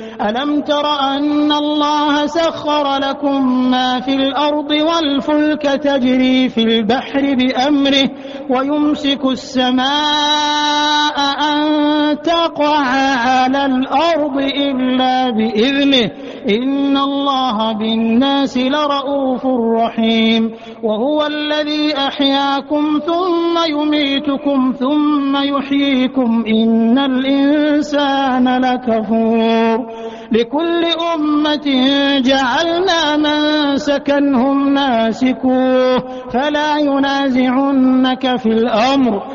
ألم تر أن الله سخر لكم ما في الأرض والفلك تجري في البحر بأمره ويمسك السماء تقع على الأرض إلا بإذنه. إن الله بالناس لرءوف رحيم. وهو الذي أحياكم ثم يميتكم ثم يحييكم. إن الإنسان لكفور. لكل أمة جعلنا من سكنهم ناسكوه فلا ينازعنك في الأمر.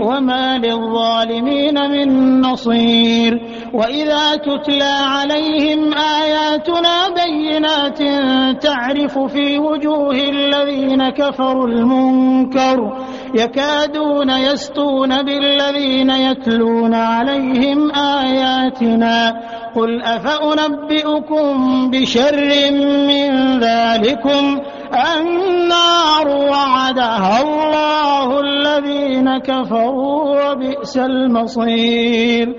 وما للظالمين من نصير. وإذا تتلى عليهم آياتنا بينات تعرف في وجوه الذين كفروا المنكر يكادون يسطون بالذين يتلون عليهم آياتنا. قل أفأنبئكم بشر من ذلكم؟ النار وعدها الله. كفروا وبئس المصير.